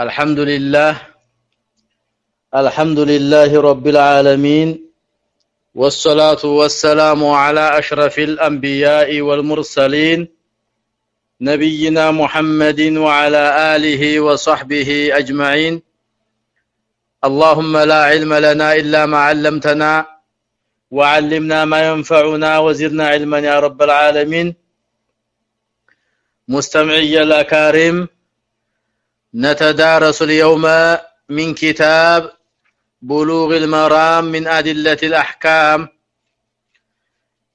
الحمد لله الحمد لله رب العالمين والصلاة والسلام على أشرف الأنبياء والمرسلين نبينا محمد وعلى آله وصحبه أجمعين. اللهم لا علم لنا إلا ما علمتنا وعلمنا ما ينفعنا وزرنا علما يا رب العالمين. مستمعي الأكارم نتدارس اليوم من كتاب بلوغ المرام من أدلة الأحكام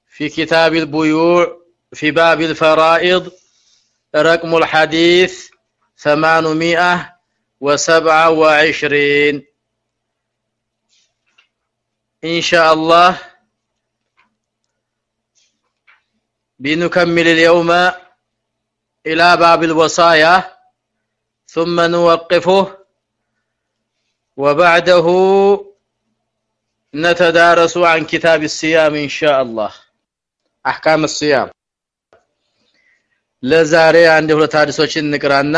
في كتاب البيوع في باب الفرائض رقم الحديث ثمانمائة وسبعة وعشرين. إن شاء الله بنكمل اليوم إلى باب الوصايا. ثم نوقفه وبعده نتدارس عن كتاب الصيام إن شاء الله أحكام الصيام ለዛሬ አንድ ሁለት ሐዲሶችን እንቅራና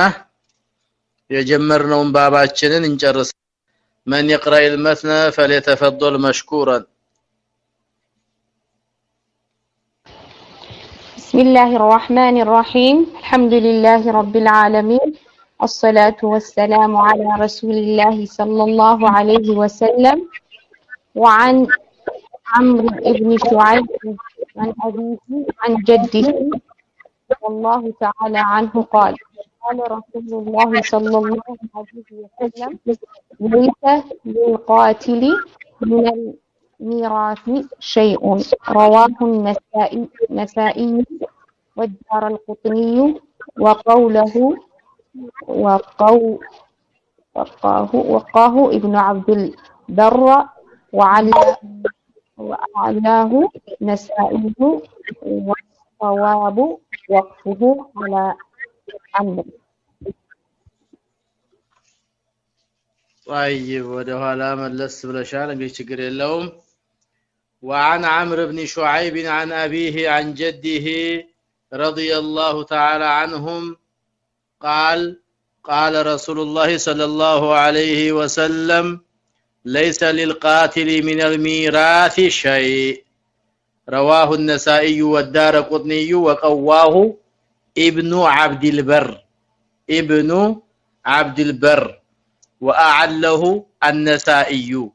የጀመርነውን ባባችንን እንጨርስ من يقرأ المثنى فليتفضل مشكورا بسم الله الرحمن الرحيم الحمد لله رب العالمين الصلاة والسلام على رسول الله صلى الله عليه وسلم وعن عمرو بن شعيب عن أبيه عن جده والله تعالى عنه قال قال رسول الله صلى الله عليه وسلم ليس للقاتل من الميراث شيء. رواه النسائي نسائي والدار القطني وقوله وقو وقاه وقاه ابن عبد البر وعلى وأعلاه نسائي والصواب وقفه على عمرو طيب ወደ ኋላ መለስ ብለሻል እንግዲህ ችግር የለውም وعن عمرو بن شعيب عن أبيه عن جده رضي الله تعالى عنهم قال قال رسول الله صلى الله عليه وسلم ليس للقاتل من الميراث شيء. رواه النسائي والدار قطني وقواه ابن عبد البر ابن عبد البر وأعله النسائي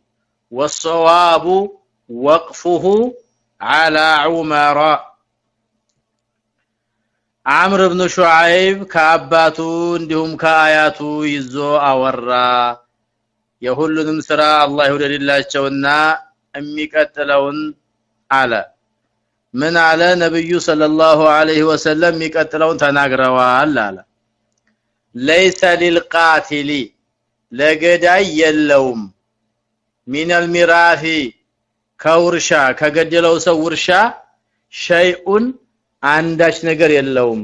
والصواب وقفه على عمر عمرو بن شعيب ከአባቱ እንዲሁም ከአያቱ ይዞ አወራ የሁሉንም ስራ አላህ ይወደድላቸውና የሚቀጥለውን አለ ምን አለ ነብዩ ሰለላሁ ዐለይሂ ወሰለም የሚቀጥለውን ተናግረዋል አለ ليس للقاتل ለገዳይ የለውም ሚነል ሚራፊ ከውርሻ ከገደለው ሰው ውርሻ ሸይኡን አንዳች ነገር የለውም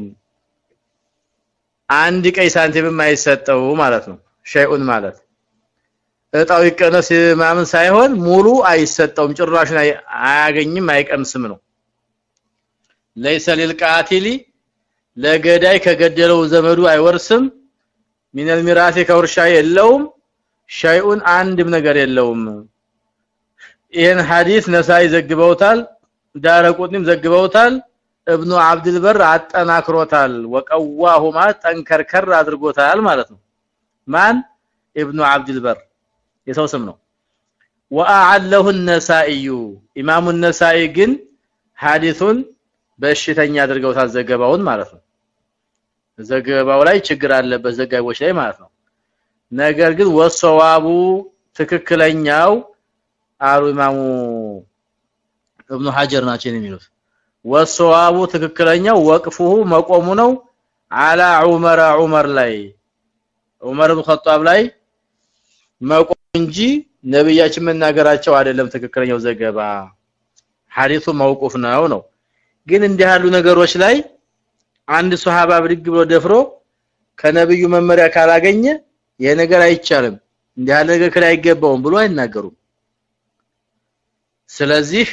አንድ ቀይ ሳንቲምም አይሰጠው ማለት ነው ሸይኡን ማለት እጣው ይቀነስ ማምን ሳይሆን ሙሉ አይሰጠውም ጭራሹን አያገኝም አይቀምስም ነው ليس للقاتل ለገዳይ ከገደለው ዘመዱ አይወርስም ሚነል ሚራሲ ከውርሻ የለውም ሸይኡን አንድም ነገር የለውም ይህን ሐዲስ ነሳይ ዘግበውታል ዳረቁጥኒም ዘግበውታል እብኑ አብዱል በር አጠናክሮታል ወቀዋሁማ ጠንከርከር አድርጎታል ማለት ነው ማን ኢብኑ አብዱል በር የሰው ስም ነው ወአዓለሁ النسائي ኢማሙ النسائي ግን ሐዲሱን በሽተኛ አድርገውታል ዘገባውን ማለት ነው ዘገባው ላይ ችግር አለበት ዘጋቢዎች ላይ ማለት ነው ነገር ግን ወሰዋቡ ትክክለኛው አሉ ኢማሙ እብኑ ሐጀር ናቸው የሚሉት ወሰዋቡ ትክክለኛው ወቅፉሁ መቆሙ ነው። አላ ዑመር ዑመር ላይ ዑመር ኢብኑ ኸጣብ ላይ መቆም እንጂ ነብያችን መናገራቸው አይደለም ትክክለኛው ዘገባ። ሐዲሱ መውቁፍ ነው ነው። ግን እንዲህ ያሉ ነገሮች ላይ አንድ ሱሐባ ብድግ ብሎ ደፍሮ ከነብዩ መመሪያ ካላገኘ ይሄ ነገር አይቻልም። እንዲህ ያለ ነገር አይገባውም ብሎ አይናገሩም። ስለዚህ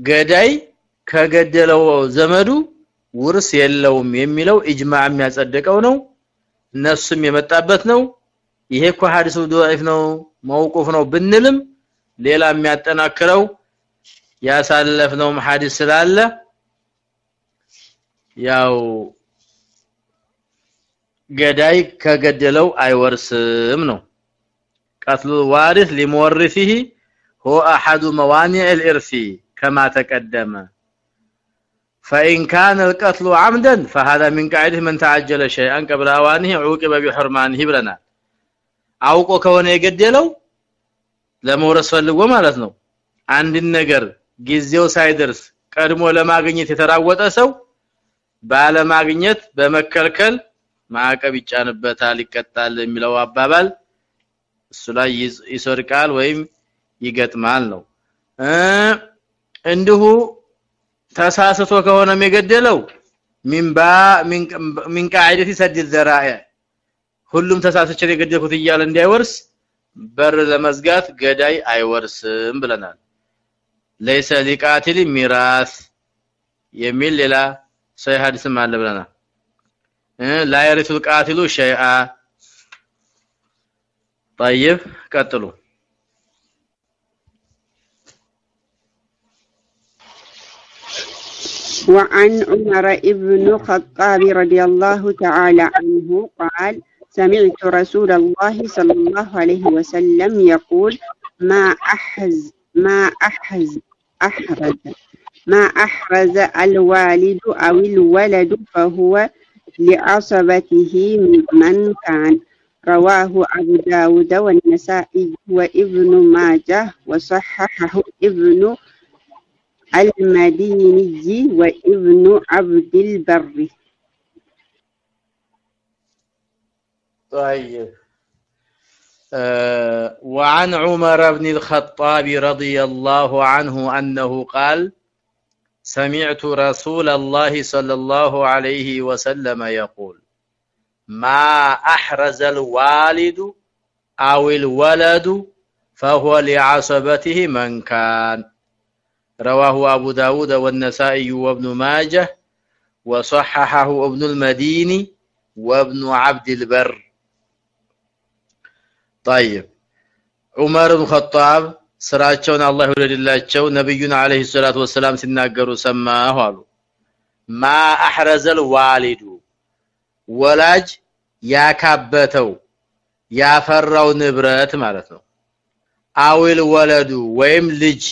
ገዳይ ከገደለው ዘመዱ ውርስ የለውም የሚለው ኢጅማዕ የሚያጸድቀው ነው እነሱም የመጣበት ነው ይሄ እኮ ሐዲሱ ضعيف ነው መውቁፍ ነው ብንልም ሌላ የሚያጠናክረው ያሳለፍነው ሐዲስ ስላለ ያው ገዳይ ከገደለው አይወርስም ነው قتل الوارث لمورثه هو احد موانع الارث كما تقدم فان كان القتل عمدا فهذا من قاعده من تعجل شيئا قبل اوانه عوقب بحرمانه ብለናል አውቆ ከሆነ የገደለው ለመውረስ ፈልጎ ማለት ነው አንድን ነገር ጊዜው ሳይደርስ ቀድሞ ለማግኘት የተራወጠ ሰው ባለማግኘት በመከልከል ማዕቀብ ይጫንበታል ይቀጣል የሚለው አባባል እሱ ላይ ይሰርቃል ወይም ይገጥማል ነው እንዲሁ ተሳስቶ ከሆነ የገደለው ሚንባ ሚን ቃዒደቲ ሰድ الذرائع ሁሉም ተሳስቼ የገደልኩት እያለ እንዳይወርስ በር ለመዝጋት ገዳይ አይወርስም ብለናል ለይሰ ሊቃቲል ሚራስ የሚል ሌላ ሰይ ሐዲስም አለ ብለናል ላ የሪቱል ቃቲሉ ሸይአ طيب ቀጥሉ وعن عمر ابن الخطاب رضي الله تعالى عنه قال سمعت رسول الله صلى الله عليه وسلم يقول ما أحز ما أحز أحرز ما أحرز الوالد أو الولد فهو لعصبته من كان. رواه أبو داود والنسائي وابن ماجه وصححه ابن المديني وابن عبد البر. طيب. آه وعن عمر بن الخطاب رضي الله عنه أنه قال سمعت رسول الله صلى الله عليه وسلم يقول ما أحرز الوالد أو الولد فهو لعصبته من كان رواه أبو داود والنسائي وابن ماجه وصححه ابن المديني وابن عبد البر طيب عمر بن الخطاب ስራቸውን አላህ ይወደድላቸው ነብዩን አለይሂ ሰላቱ ወሰላም ሲናገሩ ሰማሁ አሉ ማ አህረዘል ዋሊዱ ወላጅ ያካበተው ያፈራው ንብረት ማለት ነው አዊል ወለዱ ወይም ልጅ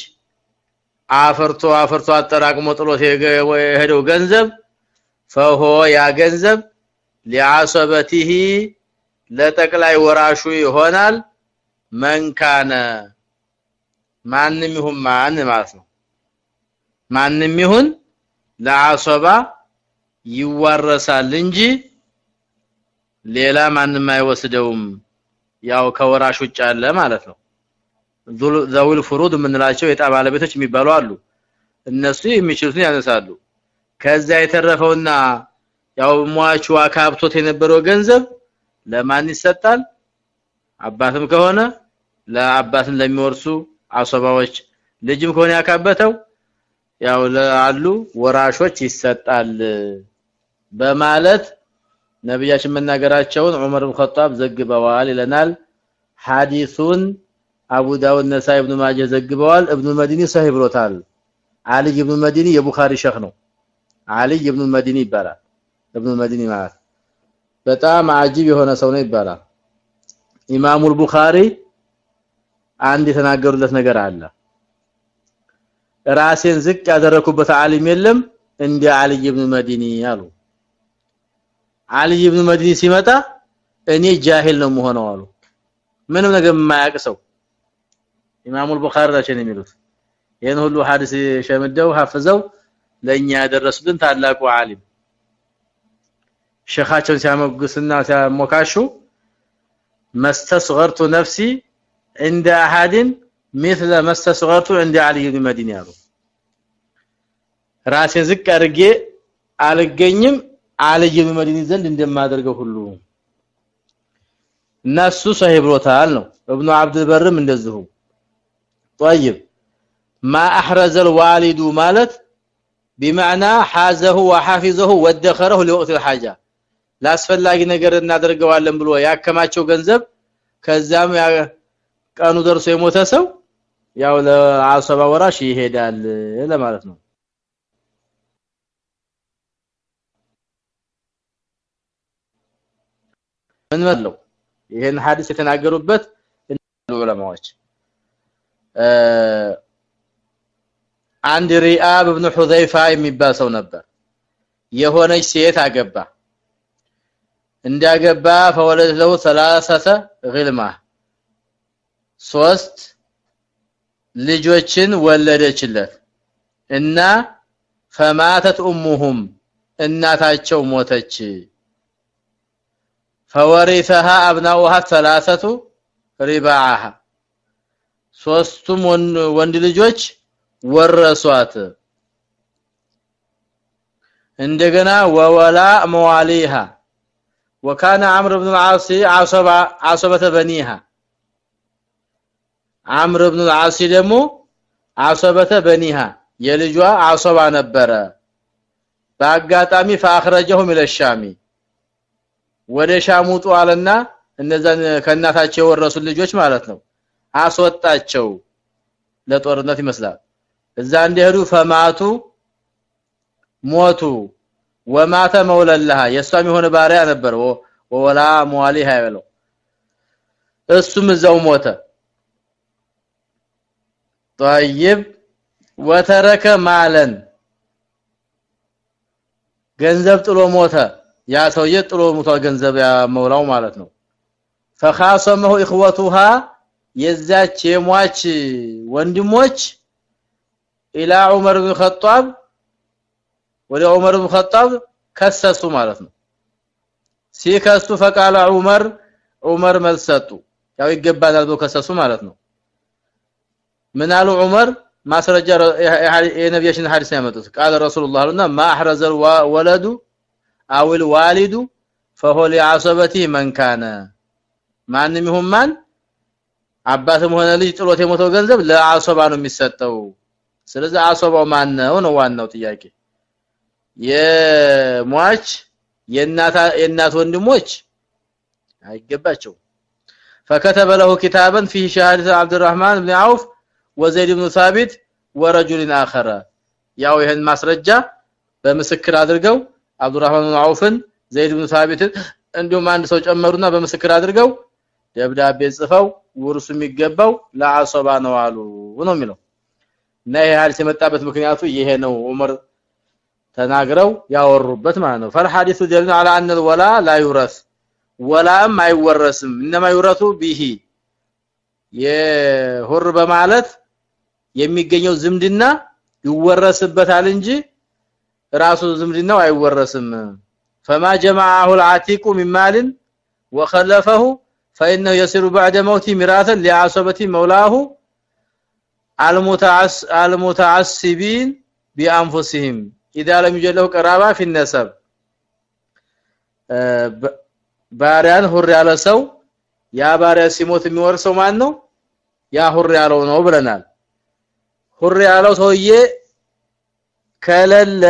አፈርቶ አፈርቶ አጠራቅሞ ጥሎት የሄደው ገንዘብ ፈሆ ያ ገንዘብ ሊዓሰበቲሂ ለጠቅላይ ወራሹ ይሆናል። መንካነ ማንም ይሁን ማን ማለት ነው። ማንም ይሁን ለዓሰባ ይዋረሳል እንጂ ሌላ ማንም አይወስደውም። ያው ከወራሽ ውጭ አለ ማለት ነው ዘውል ፍሩድ የምንላቸው የዕጣ ባለቤቶች የሚባሉ አሉ። እነሱ የሚችሉትን ያነሳሉ። ከዛ የተረፈውና ያው ሟቹ አካብቶት የነበረው ገንዘብ ለማን ይሰጣል? አባትም ከሆነ ለአባትን ለሚወርሱ አሰባዎች ልጅም ከሆነ ያካበተው ያው ለአሉ ወራሾች ይሰጣል በማለት ነብያችን መናገራቸውን ዑመር ኢብኑ ዘግበዋል ይለናል። ሐዲሱን አቡ ዳውድ ነሳኢ ኢብኑ ማጀህ ዘግበዋል። ኢብኑ መዲኒ ሰሂህ ብሎታል። አሊ ኢብኑ መዲኒ የቡኻሪ ሸህ ነው። አሊ ኢብኑ መዲኒ ይባላል። ኢብኑ መዲኒ ማለት በጣም አጂብ የሆነ ሰው ነው ይባላል። ኢማሙል ቡኻሪ አንድ የተናገሩለት ነገር አለ። ራሴን ዝቅ ያደረኩበት ዓሊም የለም እንደ አሊ ኢብኑ መዲኒ አሉ። አሊ ኢብኑ መዲኒ ሲመጣ እኔ ጃሂል ነው መሆነው አሉ። ምንም ነገር የማያውቅ ኢማሙል ቡኻሪ ናቸው የሚሉት። ይሄን ሁሉ ሐዲስ ሸምደው ሐፈዘው ለኛ ያደረሱልን ታላቁ ዓሊም ሸኻቸውን ሲያመግስና ሲያሞካሹ መስتصغرت ነፍሲ እንደ احد مثل ما استصغرت عند علي بن مدين ያሉ። ራሴን ዝቅ አድርጌ አልገኝም አልይ ብን መዲኒ ዘንድ እንደማደርገው ሁሉ። እነሱ ሰሂብሮታል ነው። ኢብኑ አብዱል በርም እንደዚሁ። طيب ما احرز الوالد ማለት بمعنى حازه وحافظه وادخره لوقت الحاجه ላስፈላጊ ነገር እናደርገዋለን ብሎ ያከማቸው ገንዘብ ከዛም ቀኑ ደርሶ የሞተ ሰው ያው ለአሰባ ወራሽ ይሄዳል ለማለት ነው ምን መለው ይሄን ሐዲስ የተናገሩበት ዑለማዎች አንድ ሪአብ ኢብኑ ሁዘይፋ የሚባል ሰው ነበር። የሆነች ሴት አገባ። እንዳገባ ፈወለደው ሰላሰተ ግልማ ሶስት ልጆችን ወለደችለት እና ፈማተት ኡሙሁም እናታቸው ሞተች። ፈወሪሰሃ አብናውሃ ሰላሰቱ ሪባዓሃ። ሶስቱም ወንድ ልጆች ወረሷት። እንደገና ወወላ መዋሊሃ وكان عمرو بن العاص عصبة عصبة بنيها عمرو بن العاص ደግሞ عصبة بنيها የልጇ አሶባ ነበረ። በአጋጣሚ فاخرجهم الى الشام ወደ ሻሙ ጧልና እነዛን ከናታቸው ወረሱ ልጆች ማለት ነው። አስወጣቸው ለጦርነት ይመስላል እዛ እንደሄዱ ፈማቱ ሞቱ ወማተ መውለላህ የሷም የሆነ ባሪያ ነበር ወወላ ሟሊሃ ያለው እሱም እዛው ሞተ طيب ወተረከ ማለን ገንዘብ ጥሎ ሞተ ያ ሰውዬ ጥሎ ሞቷ ገንዘብ ያመውላው ማለት ነው فخاصمه اخوتها የዛች የሟች ወንድሞች ኢላ ዑመር ኢብኑ ኸጣብ ወደ ዑመር ኢብኑ ኸጣብ ከሰሱ ማለት ነው ሲከሱ ፈቃለ ዑመር ዑመር መልሰጡ ያው ይገባናል ብሎ ከሰሱ ማለት ነው ምን አሉ ዑመር ማስረጃ የነብያችን ሐዲስ ያመጡት ቃለ ረሱላህ አሉና ማ አህረዘ ወለዱ አውል ዋሊዱ فهو لعصبته من كان ማንም ይሁን ማን አባትም ሆነ ልጅ ጥሎት የሞተው ገንዘብ ለአሶባ ነው የሚሰጠው ስለዚህ አሶባው ማን ነው ነው ዋናው ጥያቄ የሟች የእናት የእናት ወንድሞች አይገባቸው فكتب له كتابا فيه شهاده عبد الرحمن بن عوف وزيد بن ثابت ورجل اخر ያው ይሄን ማስረጃ በምስክር አድርገው አብዱራህማን ብን አውፍን ዘይድ ብን ሳቢትን እንዲሁም አንድ ሰው ጨመሩና በምስክር አድርገው ደብዳቤ ጽፈው ውርሱ የሚገባው ለአሶባ ነው አሉ ነው የሚለው እና ይሄ ሐዲስ የመጣበት ምክንያቱ ይሄ ነው ዑመር ተናግረው ያወሩበት ማለት ነው ፈልሐዲሱ ደሊሉ على ان الولاء لا يورث ወላም አይወረስም انما يورث به የሁር በማለት የሚገኘው ዝምድና ይወረስበታል እንጂ ራሱ ዝምድናው አይወረስም فما جمعه العتيق من مال وخلفه فانه يصير بعد موته ميراثا لعصبه مولاه المتعس المتعسبين بانفسهم اذا لم يوجد له قرابه في النسب ባሪያን ሁር ያለ ሰው ያ ባሪያ ሲሞት የሚወርሰው ማን ነው ያ ሁር ያለው ነው ብለናል ሁር ያለው ሰውዬ ከለለ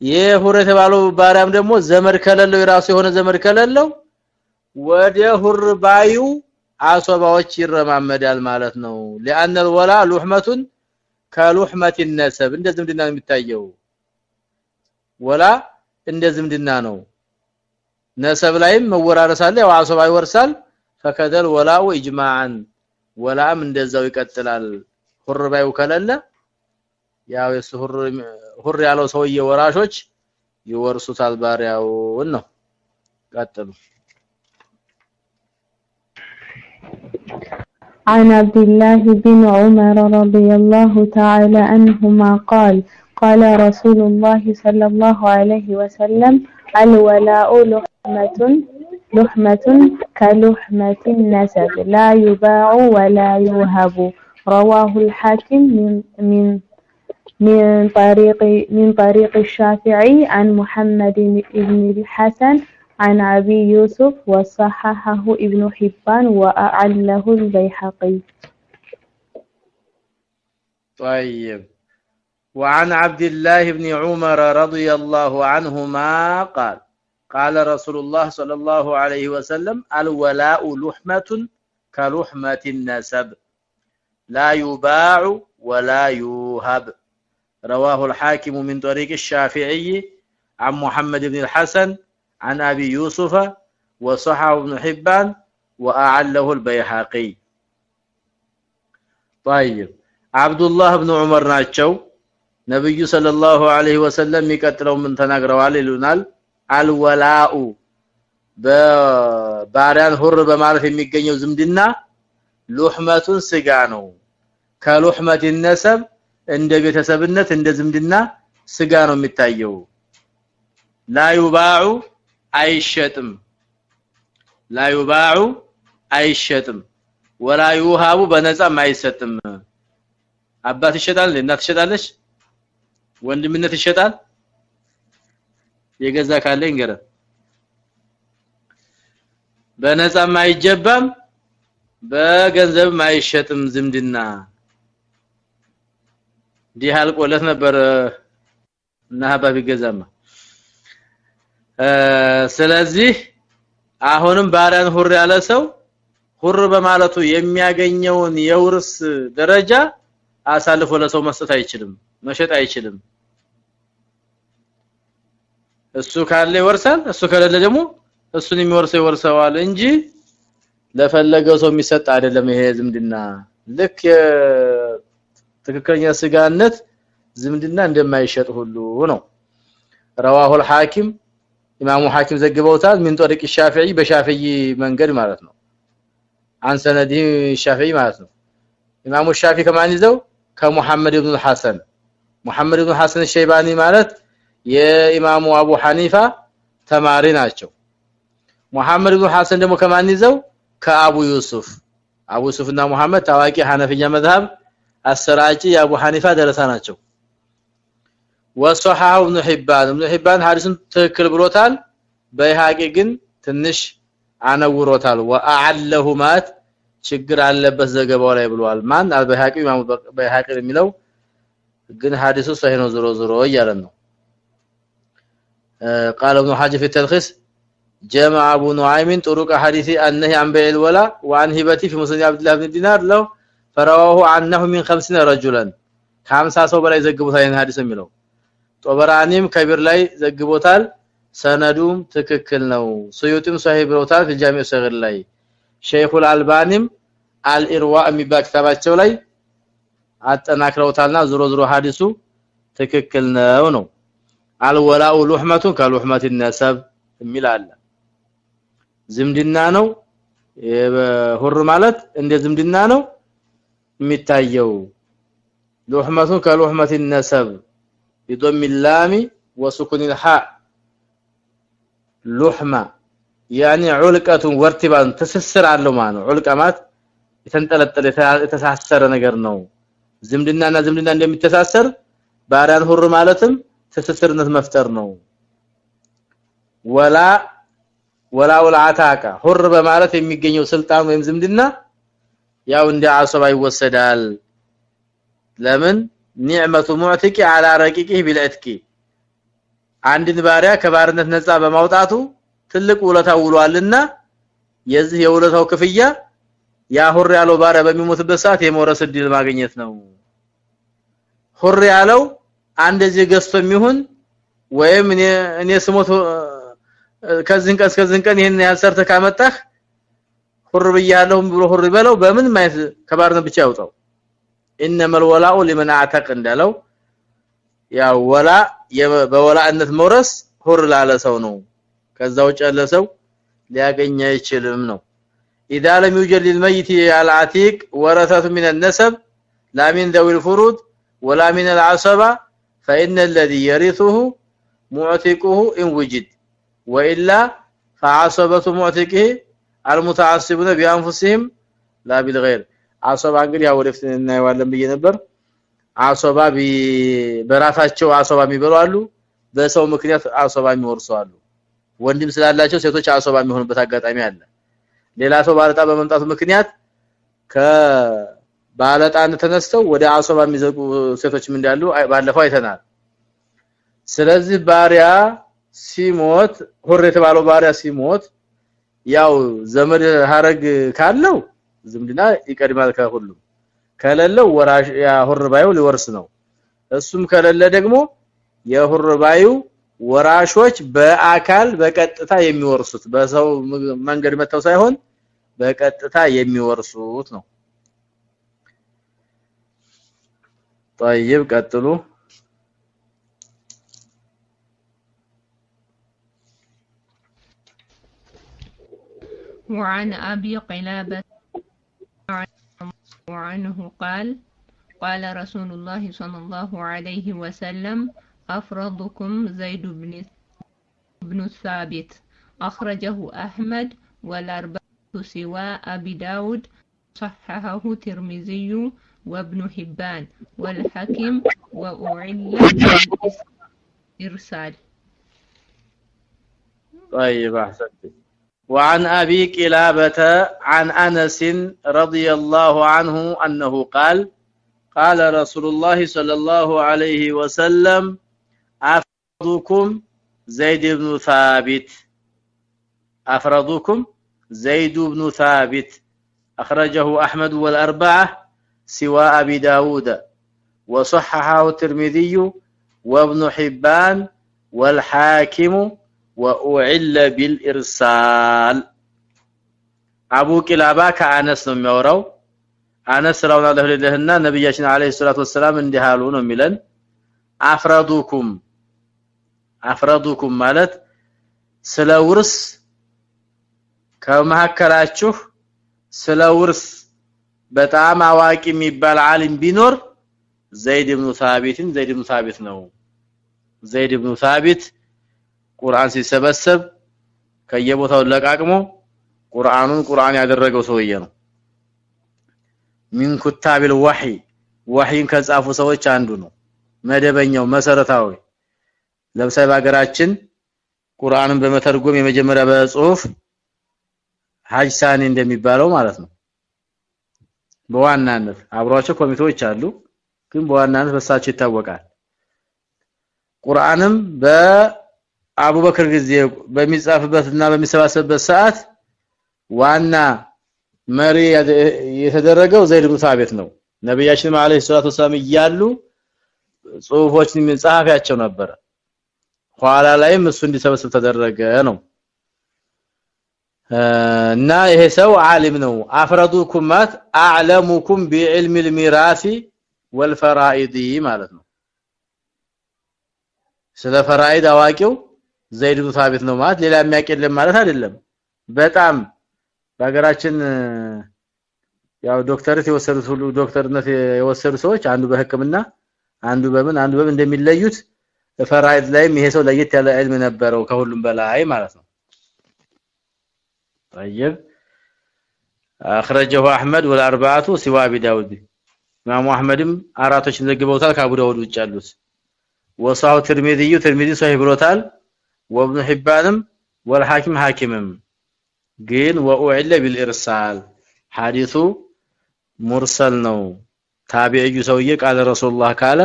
የሁር የተባለው ባሪያም ደግሞ ዘመድ ከለለው የራሱ የሆነ ዘመድ ከለለው ወደ ሁር ባዩ አሶባዎች ይረማመዳል ማለት ነው لان الولاء لحمه كلحمه النسب እንደ ዝምድና ነው የሚታየው ወላ እንደ ዝምድና ነው ነሰብ ላይም መወራረስ አለ ያው አሶባ ይወርሳል ፈከደል ወላው ኢጅማዓን ወላም እንደዛው ይቀጥላል ሁር ባዩ ከለለ ያው የሱ ሁር ሁር ያለው ሰውዬ ወራሾች ይወርሱታል ባሪያውን ነው ቀጥሉ عن عبد الله بن عمر رضي الله تعالى عنهما قال قال رسول الله صلى الله عليه وسلم الولاء لحمة لحمة كلحمة النسب لا يباع ولا يوهب رواه الحاكم من من من طريق من طريق الشافعي عن محمد بن الحسن عن أبي يوسف وصححه ابن حبان وأعله البيحقي طيب. وعن عبد الله بن عمر رضي الله عنهما قال قال رسول الله صلى الله عليه وسلم الولاء لحمة كلحمة النسب لا يباع ولا يوهب. رواه الحاكم من طريق الشافعي عن محمد بن الحسن عن ابي يوسف وصححه ابن حبان واعله البيهقي طيب عبد الله بن عمر ናቸው ነብዩ ሰለላሁ ዐለይሂ ወሰለም የሚቀጥለው ምን ተናግረዋል ይሉናል አልወላኡ በባሪያን ሁር በማለት የሚገኘው ዝምድና ሉህመቱን ስጋ ነው ከሉህመት ነሰብ እንደ ቤተሰብነት እንደ ዝምድና ስጋ ነው የሚታየው ላዩባዑ አይሸጥም። ላዩባዑ አይሸጥም። ወላ በነፃም አይሰጥም። አባት ይሸጣል? እናት ትሸጣለች? ወንድምነት ይሸጣል? የገዛ ካለ እንገረ በነፃም አይጀባም በገንዘብም አይሸጥም ዝምድና። ዲህ አልቆለት ነበር። ሀባብ ይገዛማ ስለዚህ አሁንም ባሪያን ሁር ያለ ሰው ሁር በማለቱ የሚያገኘውን የውርስ ደረጃ አሳልፎ ለሰው መስጠት አይችልም መሸጥ አይችልም እሱ ካለ ይወርሳል እሱ ከሌለ ደግሞ እሱን የሚወርሰው ይወርሰዋል እንጂ ለፈለገው ሰው የሚሰጥ አይደለም ይሄ ዝምድና ልክ ትክክለኛ ስጋነት ዝምድና እንደማይሸጥ ሁሉ ነው رواه الحاكم ኢማሙ ሐኪም ዘግበውታል ምን طريق الشافعي በሻፊዒ መንገድ ማለት ነው عن سنده الشافعي ማለት ነው ኢማሙ ሻፊ ከማን ይዘው ከሙሐመድ ኢብኑ ሐሰን ሙሐመድ ኢብኑ ሐሰን ሸይባኒ ማለት የኢማሙ አቡ ሐኒፋ ተማሪ ናቸው ሙሐመድ ኢብኑ ሐሰን ደግሞ ከማን ይዘው ከአቡ ዩሱፍ አቡ ዩሱፍና ሙሐመድ ታዋቂ ሐነፊያ መዝሐብ አሰራጪ የአቡ ሐኒፋ ደረሳ ናቸው ወሰሐሁ ኢብኑ ሒባን ኢብኑ ሒባን ሐዲስን ትክክል ብሎታል በይሃቂ ግን ትንሽ አነውሮታል ወአዓለሁ ማት ችግር አለበት ዘገባው ላይ ብሏል ማን አልበይሃቂ ኢማሙ በይሃቂ የሚለው ግን ሐዲሱ ሰሂህ ነው ዝሮ ዝሮ እያለን ነው قال ابن حاجه في التلخيص جمع ابو نعيم طرق حديث النهي عن بيع الولاء وعن هبته في مسند عبد الله بن دينار له فرواه عنه من 50 رجلا ከ50 ሰው በላይ ዘግቦታል ይሄን ሐዲስ የሚለው ጦበራኒም ከቢር ላይ ዘግቦታል። ሰነዱም ትክክል ነው። ሱዩቲም ሷሂህ ብለውታል ፊልጃሚዕ ሰግር ላይ። ሼኹል አልባኒም አልኢርዋ የሚባል ክታባቸው ላይ አጠናክረውታልና ዞሮ ዞሮ ሐዲሱ ትክክል ነው ነው። አልወላኡ ሉህመቱን ከሉህመት ነሰብ የሚል አለ። ዝምድና ነው። ሁር ማለት እንደ ዝምድና ነው የሚታየው። ሉህመቱን ከሉህመት ነሰብ بضم اللام وسكون الحاء لحمه يعني علقه وارتبان تسسر አለው ማለት ነው علقه ማለት የተንጠለጠለ የተሳሰረ ነገር ነው ዝምድናና ዝምድና እንደሚተሳሰር ባሪያን ሁር ማለትም ትስስርነት መፍጠር ነው ወላ ወላ ወልዓታቃ ሁር በማለት የሚገኘው ስልጣን ወይም ዝምድና ያው እንደ አሰባ ይወሰዳል ለምን ኒዕመቱ ሙዕቲቂ አላ ረቂቂህ ቢልዕትቂ። አንድን ባሪያ ከባርነት ነፃ በማውጣቱ ትልቅ ውለታ ውሏልና የዚህ የውለታው ክፍያ ያ ያለው ባሪያ በሚሞትበት ሰዓት የመውረስ እድል ማግኘት ነው። ሁር ያለው አንድ እዚህ ገዝቶ የሚሆን ወይም እኔ ስሞት ከዚህን ቀን እስከዚህን ቀን ይሄን ያልሰርተ ካመጣህ ሁር ብያለሁ ብሎ ሁር ይበለው በምን ማየት ከባርነት ብቻ ያውጣው انما الولاء لمن اعتق እንዳለው ያው ወላ በወላእነት መውረስ ሁር ላለ ሰው ነው ከዛ ውጭ ያለ ሰው ሊያገኝ አይችልም ነው اذا لم يوجد للميت العتيق ورثه من النسب لا من ذوي الفروض ولا من العصبه فان الذي يرثه معتقه ان وجد والا فعصبه معتقه المتعصبون بانفسهم لا بالغير አሶባ እንግዲህ ያው ወደፊት እናየዋለን ብዬ ነበር። አሶባ በራሳቸው አሶባ የሚበሉ አሉ በሰው ምክንያት አሶባ የሚወርሱ አሉ። ወንድም ስላላቸው ሴቶች አሶባ የሚሆኑበት አጋጣሚ አለ። ሌላ ሰው ባለጣ በመምጣቱ ምክንያት ከባለጣን ተነስተው ወደ አሶባ የሚዘጉ ሴቶችም እንዳሉ ባለፈው አይተናል። ስለዚህ ባሪያ ሲሞት ሁር የተባለው ባሪያ ሲሞት ያው ዘመድ ሀረግ ካለው ዝምድና ይቀድማል ከሁሉም ከሌለው ወራሽ ያ ሁር ባዩ ሊወርስ ነው እሱም ከሌለ ደግሞ የሁር ባዩ ወራሾች በአካል በቀጥታ የሚወርሱት በሰው መንገድ መተው ሳይሆን በቀጥታ የሚወርሱት ነው طيب ቀጥሉ وعن أبي قلابة عنه قال قال رسول الله صلى الله عليه وسلم أفرضكم زيد بن بن ثابت. أخرجه أحمد والأربعة سوى أبي داود صححه ترمذي وابن حبان والحكم وأعل بالإرسال. طيب أحسنت وعن أبي كلابة عن أنس رضي الله عنه أنه قال قال رسول الله صلى الله عليه وسلم أفرضكم زيد بن ثابت. أفرضكم زيد بن ثابت. أخرجه أحمد والأربعة سوى أبي داود. وصححه الترمذي وابن حبان والحاكم ወኡዒለ ቢልኢርሳል። አቡ ቂላባ ከአነስ ነው የሚያወራው። አነስ ረውና ለህልና ነብያችን አለይሂ ሰላቱ ወሰለም እንዲህ ነው የሚለን። አፍረዱኩም አፍረዱኩም ማለት ስለ ውርስ ከመሐከላችሁ በጣም አዋቂ የሚባል ዓሊም ቢኖር ዘይድ ኢብኑ ሳቢትን ዘይድ ኢብኑ ሳቢት ነው። ዘይድ ኢብኑ ሳቢት ቁርአን ሲሰበሰብ ከየቦታው ለቃቅሞ ቁርአኑን ቁርአን ያደረገው ሰውዬ ነው። ሚን ኩታቢል ወህይ ወህይን ከጻፉ ሰዎች አንዱ ነው። መደበኛው መሰረታዊ። ለምሳሌ በሀገራችን ቁርአንን በመተርጎም የመጀመሪያ በጽሁፍ ሐጅ ሳኒ እንደሚባለው ማለት ነው። በዋናነት አብሯቸው ኮሚቴዎች አሉ ግን በዋናነት በሳቸው ይታወቃል። ቁርአንም አቡበክር ጊዜ በሚጻፍበትና በሚሰባሰብበት ሰዓት ዋና መሪ የተደረገው ዘይድ ብን ሳቢት ነው። ነብያችን አለይሂ ሰላቱ ወሰለም እያሉ ጽሁፎችን ጸሐፊያቸው ነበር። ኋላ ላይም እሱ እንዲሰበስብ ተደረገ ነው። እና ይሄ ሰው ዓሊም ነው። أفرضكم ማት أعلمكم بعلم الميراث والفرائض ማለት ነው። ስለ ፈራኢድ አዋቂው ዘይድ ኢብኑ ሳቢት ነው ማለት ሌላ የሚያቀልም ማለት አይደለም። በጣም በሀገራችን ያው ዶክተርት የወሰዱት ሁሉ ዶክተርነት የወሰዱ ሰዎች አንዱ በህክምና አንዱ በምን አንዱ በምን እንደሚለዩት ፈራይድ ላይም ይሄ ሰው ለየት ያለ ዕልም ነበረው ከሁሉም በላይ ማለት ነው። طيب اخرجه احمد والاربعه سوى ابي داود امام احمدም አራቶችን ዘግበውታል ከአቡ ዳውድ ውጭ ያሉት። ወሳው ትርሚዚዩ። ትርሚዚ ሶሂህ ብሎታል። ወብኑ ሒባንም ወልሐኪም ሐኪምም ግን ወኡዕለ ቢልኢርሳል ሐዲሱ ሙርሰል ነው ታቢዒዩ ሰውዬ ቃለ ረሱላህ ካለ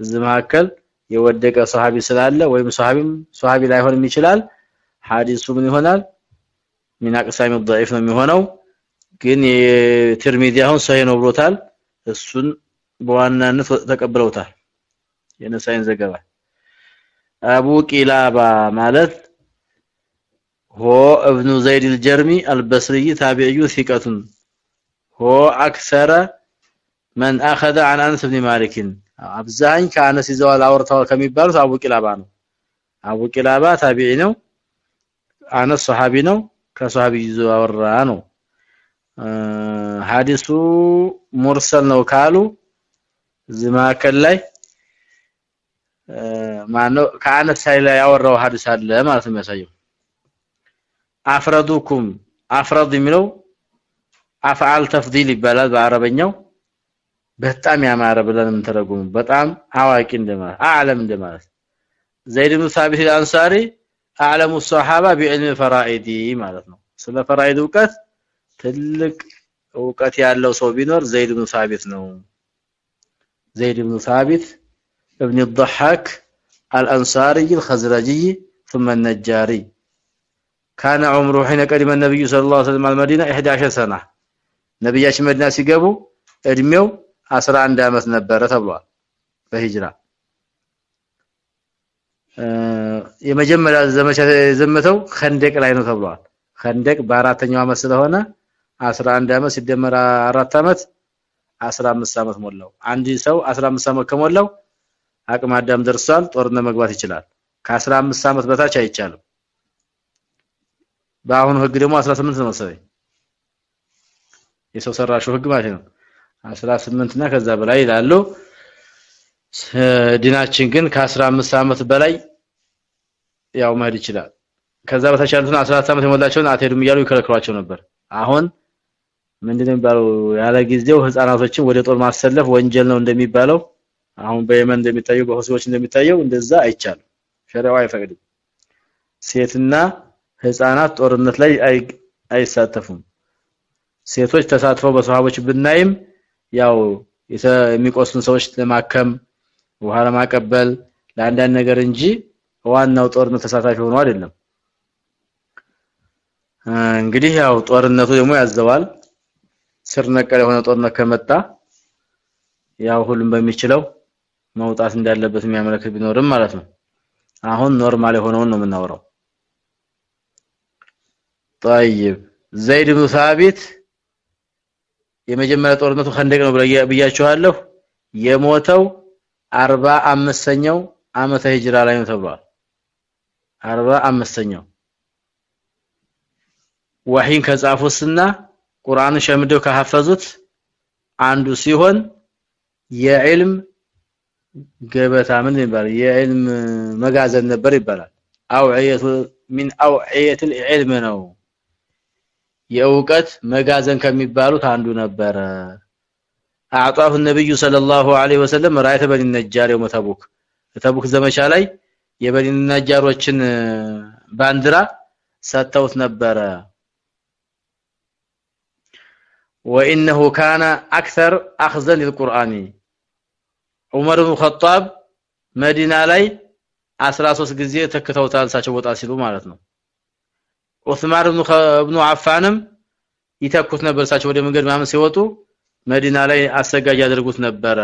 እዚህ መካከል የወደቀ ሷሃቢ ስላለ ወይም ሷሃቢም ሷሃቢ ላይሆንም ይችላል ሐዲሱ ምን ይሆናል ሚን አቅሳሚ ضعيف ነው የሚሆነው ግን የትርሚዚ አሁን ሰሂህ ነው ብሎታል እሱን በዋናነት ተቀብለውታል የነሳይን ዘገባ አቡ ቂላባ ማለት هو ابن زيد الجرمي البصري تابعي ثقة هو أكثر من أخذ عن أنس بن مالك አብዛኝ ከአነስ ይዘዋል አውርተዋል ከሚባሉት አቡ ቂላባ ነው አቡ ቂላባ ታቢዒ ነው አነስ ሱሐቢ ነው ከሱሐቢ ይዞ አወራ ነው ሐዲሱ ሙርሰል ነው ካሉ ዝማከል ላይ ማነው? ከአነስ ላይ ያወራው ሐዲስ አለ ማለት ነው የሚያሳየው። أفرضكم أفرض የሚለው አፍዓል ተፍዲል ይባላል በአረበኛው። በጣም ያማረ ብለን የምንተረጉሙ በጣም አዋቂ እንደማለት አዕለም እንደማለት። ዘይድ ብን ሳቢት አልአንሳሪ አዕለሙ ሱሐባ ቢዕልም ፈራኢዲ ማለት ነው። ስለ ፈራኢድ እውቀት ትልቅ እውቀት ያለው ሰው ቢኖር ዘይድ ብን ሳቢት ነው። ዘይድ ብን ሳቢት ابن الضحاك الأنصاري الخزرجي ثم النجاري كان عمره حين قدم النبي صلى الله عليه وسلم على المدينه 11 سنه ነብያችን መዲና ሲገቡ እድሜው 11 አመት ነበረ ተብሏል በሂጅራ የመጀመሪያ ዘመቻ የዘመተው ኸንደቅ ላይ ነው ተብሏል ኸንደቅ በአራተኛው አመት ስለሆነ 11 አመት ሲደመር 4 አመት 15 አመት ሞላው አንድ ሰው 15 አመት ከሞላው አቅመ አዳም ደርሷል ጦርነት መግባት ይችላል። ከ15 አመት በታች አይቻልም። በአሁኑ ህግ ደግሞ 18 ነው መሰለኝ። የሰው ሰራሹ ህግ ማለት ነው። 18 እና ከዛ በላይ ይላሉ። ዲናችን ግን ከ15 አመት በላይ ያው መሄድ ይችላል። ከዛ በታች ያሉትን 14 አመት የሞላቸውን አትሄዱም እያሉ ይከለክሏቸው ነበር። አሁን ምንድነው የሚባለው? ያለ ጊዜው ህፃናቶችን ወደ ጦር ማሰለፍ ወንጀል ነው እንደሚባለው አሁን በየመን እንደሚታየው በሆሲዎች እንደሚታየው እንደዛ አይቻልም። ሸሪዓው አይፈቅድም። ሴትና ህፃናት ጦርነት ላይ አይሳተፉም። ሴቶች ተሳትፈው በሰሃቦች ብናይም ያው የሚቆስሉን ሰዎች ለማከም ውሃ ለማቀበል ለአንዳንድ ነገር እንጂ ዋናው ጦርነት ተሳታፊ ሆኖ አይደለም። እንግዲህ ያው ጦርነቱ ደግሞ ያዘዋል። ስር ነቀል የሆነ ጦርነት ከመጣ ያው ሁሉም በሚችለው መውጣት እንዳለበት የሚያመለክት ቢኖርም ማለት ነው አሁን ኖርማል የሆነውን ነው የምናወራው طيب ዘይድ ብኑ ሳቢት የመጀመሪያ ጦርነቱ ኸንደቅ ነው ብያችኋለሁ የሞተው 45ኛው ዓመተ ሂጅራ ላይ ነው ተብሏል 45ኛው ወሂን ከጻፉትና ቁርአን ሸምደው ከሐፈዙት አንዱ ሲሆን የዕልም ገበታ ምን ይባላል የዕልም መጋዘን ነበር ይባላል አውዕየቱ ሚን አውዕየት العلم ነው የእውቀት መጋዘን ከሚባሉት አንዱ ነበረ አዕጣሁ ነብዩ ሰለላሁ ዐለይሂ ወሰለም ራይተ በኒ ነጃር የውመ ተቡክ ተቡክ ዘመቻ ላይ የበኒ ነጃሮችን ባንዲራ ሰጥተውት ነበረ وانه كان اكثر اخذا للقران ዑመር ኢብኑ ኸጣብ መዲና ላይ 13 ጊዜ ተከተውታል ሳቸው ወጣ ሲሉ ማለት ነው። ዑስማን ኢብኑ አፋንም ይተኩት ነበር ሳቸው ወደ መንገድ ማመን ሲወጡ መዲና ላይ አሰጋጅ ያደርጉት ነበረ።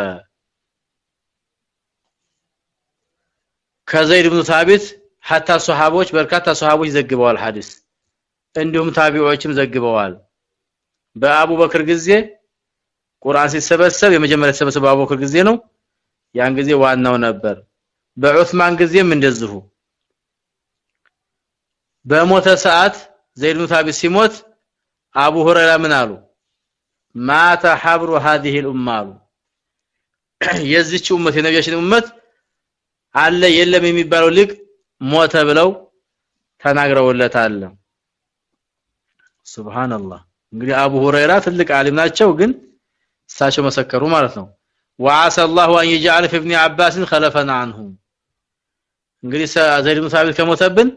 ከዘይድ ኢብኑ ሳቢት ሐታ ሱሐቦች በርካታ ሱሐቦች ዘግበዋል ሐዲስ። እንዲሁም ታቢዖችም ዘግበዋል። በአቡበክር ጊዜ ቁርአን ሲሰበሰብ የመጀመሪያ ተሰበሰበ በአቡበክር ጊዜ ነው ያን ጊዜ ዋናው ነበር በዑስማን ጊዜም እንደዚሁ በሞተ ሰዓት ዘይድ ብን ታቢት ሲሞት አቡ ሁረይራ ምን አሉ ማተ ሐብሩ هذه الامه አሉ የዚች ኡመት የነቢያችን ኡመት አለ የለም የሚባለው ልቅ ሞተ ብለው ተናግረውለታል ሱብሃንአላህ እንግዲህ አቡ ሁረይራ ትልቅ ዓሊም ናቸው ግን እሳቸው መሰከሩ ማለት ነው وعسى الله ان يجعل في ابن عباس خلفا عنه እንግዲህ ዘይድ ብን ሳቢት ከሞተብን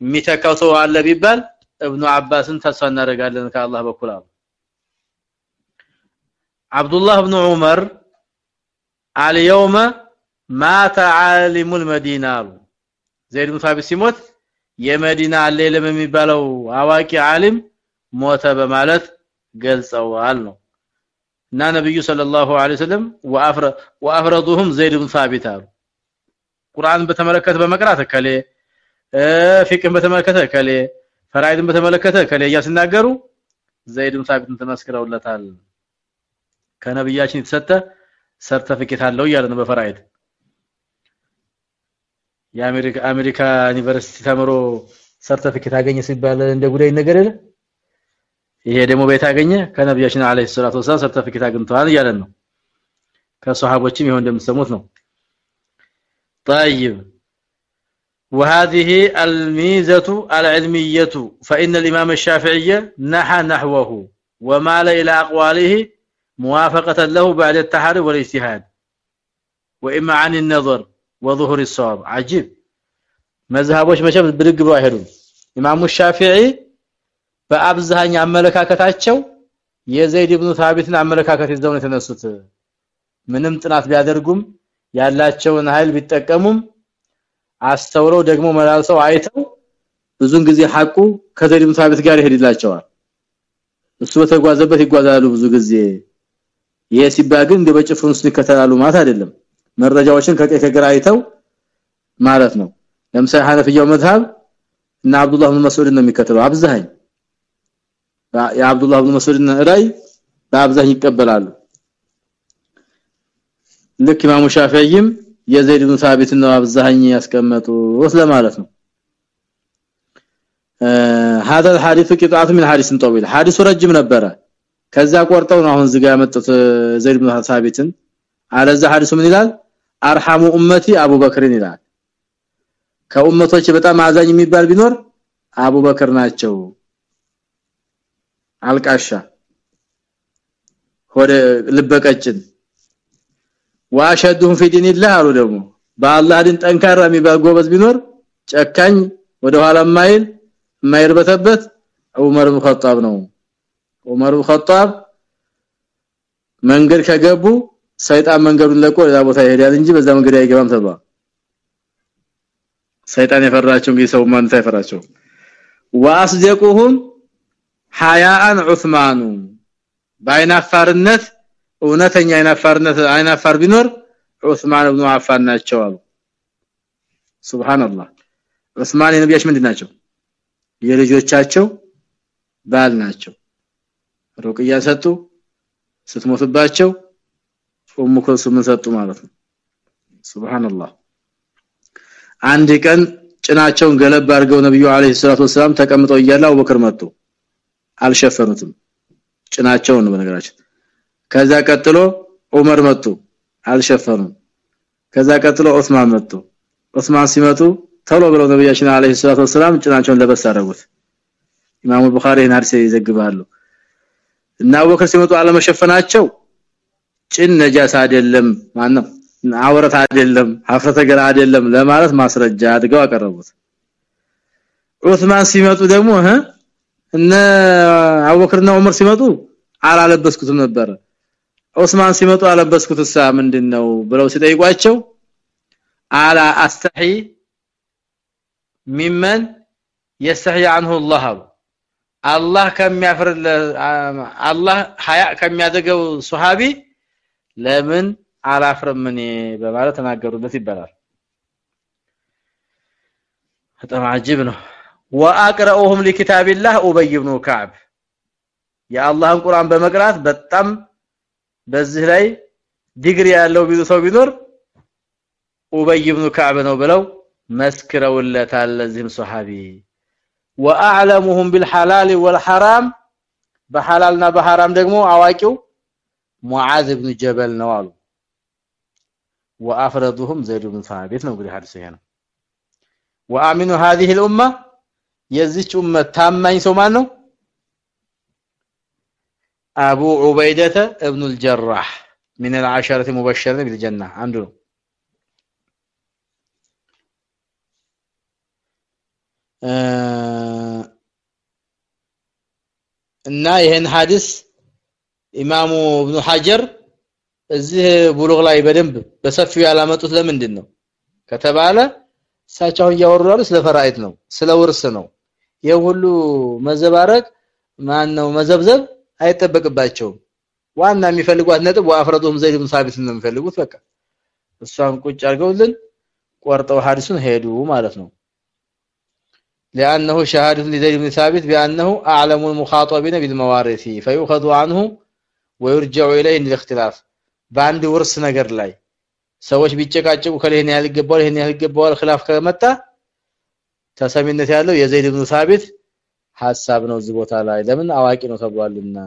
የሚተካው ሰው አለ ቢባል እብኑ አባስን ተስፋ እናደርጋለን ከአላህ በኩል አሉ አብዱላህ ኢብኑ ዑመር አልየውመ ማተ ዓሊሙ المدينه አሉ ዘይድ ብን ሳቢት ሲሞት የመዲና አለ የለም የሚባለው አዋቂ ዓሊም ሞተ በማለት ገልጸዋል ነው እና ነብዩ ሰለላሁ ዐለይሂ ወሰለም ወአፍረ ወአፍረዱሁም ዘይድ ብን ሳቢት አሉ። ቁርአን በተመለከተ በመቅራት ከሌ ፊቅን በተመለከተ ከሌ ፈራይድን በተመለከተ ከሌ ያስናገሩ ዘይድ ብን ሳቢትን ተመስክረውለታል። ከነብያችን የተሰጠ ሰርተፊኬት አለው ነው በፈራይድ የአሜሪካ አሜሪካ ዩኒቨርሲቲ ተምሮ ሰርተፊኬት አገኘ ሲባል እንደ ጉዳይ ነገር የለ ይሄ ደግሞ ቤት አገኘ ከነብያችን አለይሂ ሰላቱ ወሰለም ሰርተፊኬት አግኝተዋል እያለን ነው ከሷሃቦችም ይሁን እንደምትሰሙት ነው طيب وهذه الميزة العلمية فإن الإمام الشافعي نحى نحوه ومال إلى أقواله موافقة له بعد التحري والاجتهاد وإما عن النظر وظهور الصواب عجيب مذهبوش መቼም ብድግ ብሎ አይሄዱም ኢማሙ ሻፊዒ በአብዛኛ አመለካከታቸው የዘይድ ኢብኑ ታቢትን አመለካከት ይዘው ነው የተነሱት። ምንም ጥናት ቢያደርጉም ያላቸውን ኃይል ቢጠቀሙም አስተውለው ደግሞ መላልሰው አይተው ብዙን ጊዜ ሐቁ ከዘይድ ብን ሳቢት ጋር ይሄድላቸዋል። እሱ በተጓዘበት ይጓዛሉ ብዙ ጊዜ። ይሄ ሲባል ግን እንደ በጭፍኑ ሲከተላሉ ማለት አይደለም። መረጃዎችን ከቀይ ከግራ አይተው ማለት ነው። ለምሳሌ ሐነፊያው መዝሐብ እና አብዱላህ ብን መስዑድ ነው የሚከተለው አብዛኝ የአብዱላህ ብን መስዑድ ራይ በአብዛኝ ይቀበላሉ ልክ ኢማሙ ሻፊዒም የዘይድ ብን ሳቢት ነው አብዛኝ ያስቀመጡት ለማለት ነው هذا الحديث قطعه من حديث طويل حديث ረጅም ነበረ ከዛ ቆርጠው ነው አሁን ዝጋ ያመጡት ዘይድ ብን ሳቢትን አለዛ ሐዲሱ ምን ይላል አርሐሙ ኡመቲ አቡበክርን ይላል ከኡመቶች በጣም አዛኝ የሚባል ቢኖር አቡበክር ናቸው አልቃሻ ሆደ ልበቀጭን ዋሸዱም في دين الله አሉ ደግሞ በአላህ din ጠንካራ የሚባል ጎበዝ ቢኖር ጨካኝ ወደ ኋላ ማይል ማይርበተበት ዑመር ኢብኑ ኸጣብ ነው ዑመር ኢብኑ ኸጣብ መንገድ ከገቡ ሰይጣን መንገዱን ለቆ ሌላ ቦታ ይሄዳል እንጂ በዛ መንገድ አይገባም ተብሏል ሰይጣን የፈራቸው እንግዲህ ሰው ማን ሳይፈራቸው ዋስደቁሁም ሐያአን ዑስማኑ። ባይናፋርነት እውነተኛ አይናፋርነት አይናፋር ቢኖር ዑስማን ኢብኑ አፋን ናቸው አሉ። ሱብሃንአላህ። ዑስማን የነቢያች ምንድናቸው የልጆቻቸው ባል ናቸው። ሩቅያ ሰጡ ስትሞትባቸው ኡሙ ኩልሱምን ሰጡ ማለት ነው። ሱብሃንአላህ። አንድ ቀን ጭናቸውን ገለብ አድርገው ነብዩ አለይሂ ሰላቱ ወሰለም ተቀምጠው እያለ አቡበክር መጡ አልሸፈኑትም። ጭናቸውን በነገራችን። ከዛ ቀጥሎ ዑመር መጡ አልሸፈኑም። ከዛ ቀጥሎ ዑስማን መጡ። ዑስማን ሲመጡ ተሎ ብለው ነብያችን አለይሂ ሰላቱ ወሰለም ጭናቸውን ለበስ አደረጉት። ኢማሙ ቡኻሪ ሐዲስ ይዘግባሉ። እና አቡበክር ሲመጡ አለመሸፈናቸው ጭን ነጃስ አይደለም ማነው? አውረት አይደለም ሀፍረተ ገላ አይደለም ለማለት ማስረጃ አድርገው አቀረቡት። ዑስማን ሲመጡ ደግሞ እነ አቡበክርና ዑመር ሲመጡ አላለበስኩትም ነበር ዑስማን ሲመጡ አለበስኩትሳ ምንድነው ብለው ሲጠይቋቸው አላ አስተሂ ሚመን يستحي عنه الله አላህ ከሚያፍር አላህ ሀያ ከሚያደገው ሱሐቢ ለምን አላፍርም እኔ በማለት ተናገሩበት ይባላል በጣም አጅብ ነው واقرأهم لكتاب الله ابي بن كعب የአላህን ቁርአን በመቅራት በጣም በዚህ ላይ ዲግሪ ያለው ቢዙ ሰው ቢኖር ኡበይ ኢብኑ ከዕብ ነው ብለው መስክረውለታል ለዚህም ሱሐቢ واعلمهم بالحلال والحرام በሐላልና በሐራም ደግሞ አዋቂው ሙዓዝ ኢብኑ ጀበል ነው አሉ وافرضهم زيد بن ثابت ነው እንግዲህ ሐዲስ ይሄ ነው وامن هذه الامه የዚች ኡመት ታማኝ ሰው ማን ነው አቡ ዑበይደተ ኢብኑ الجراح من العشرة المبشرين بالجنة አንዱ ነው እና ይሄን ሐዲስ ኢማሙ ኢብኑ ሐጀር እዚህ ቡሉግ ላይ በደንብ በሰፊው ያላመጡት ለምንድን ነው ከተባለ እሳቸው እያወሩ ያሉ ስለ ፈራኢት ነው ስለ ውርስ ነው የሁሉ መዘባረቅ ማን ነው መዘብዘብ አይጠበቅባቸውም ዋና የሚፈልጓት ነጥብ ወአፍረዱም ዘይድ ብን ሳቢት ነው የሚፈልጉት በቃ እሷን ቁጭ አድርገውልን ቆርጠው ሐዲሱን ሄዱ ማለት ነው لانه شهاده لزيد بن ثابت بانه اعلم المخاطبين بالموارث فيؤخذ عنه ويرجع اليه للاختلاف በአንድ ውርስ ነገር ላይ ሰዎች ቢጨቃጨቁ ከለህን ያህል ይገባዋል ይሄን ያህል ይገባዋል خلاف ከመጣ ተሰሚነት ያለው የዘይድ ኢብኑ ሳቢት ሐሳብ ነው እዚህ ቦታ ላይ ለምን አዋቂ ነው ተብሏልና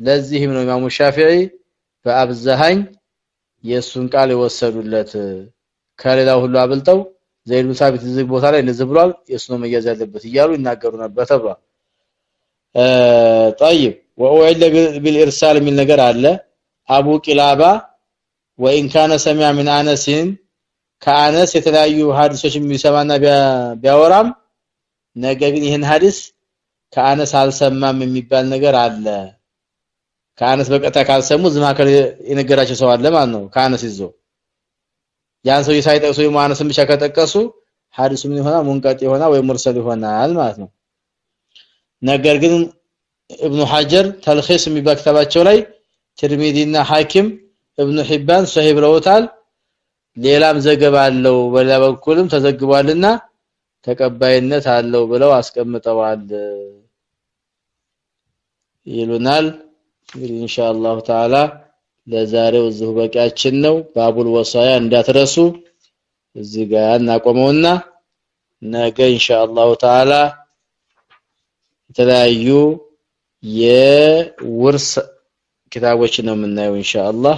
ለዚህም ነው ኢማሙ ሻፊዒ በአብዛኝ የሱን ቃል የወሰዱለት ከሌላው ሁሉ አብልጠው ዘይድ ኢብኑ ሳቢት እዚህ ቦታ ላይ እንደዚህ ብሏል የሱ ነው መያዝ ያለበት እያሉ ይናገሩ ነበር ተብሏል طيب وأعل بالإرسال من ነገር አለ አቡ ቂላባ ወኢን ካነ ሰሚያ ምን አነስን ከአነስ የተለያዩ ሐዲሶች የሚሰማና ቢያወራም ነገር ግን ይህን ሐዲስ ከአነስ አልሰማም የሚባል ነገር አለ። ከአነስ በቀጥታ ካልሰሙ ዝማከል የነገራቸው ሰው አለ ማለት ነው። ከአነስ ይዞ ያን ሰው ሳይጠቅሱ የሙአነስን ብቻ ከጠቀሱ ሐዲሱ ምን ይሆናል? ሙንቀጥ ይሆናል ወይ ሙርሰል ይሆናል ማለት ነው። ነገር ግን ኢብኑ ሐጀር ተልኺስ የሚባል ክታባቸው ላይ ትርሚዚና ሐኪም ኢብኑ ሒባን ሰሂህ ብለውታል ሌላም ዘገባ አለው በሌላ በኩልም ተዘግቧልና ተቀባይነት አለው ብለው አስቀምጠዋል ይሉናል። እንግዲህ ኢንሻአላህ ተዓላ ለዛሬው እዚሁ በቂያችን ነው። ባቡል ወሳያ እንዳትረሱ። እዚህ ጋር እናቆመውና ነገ ኢንሻአላህ ተዓላ የተለያዩ የውርስ ኪታቦችን ነው የምናየው ኢንሻአላህ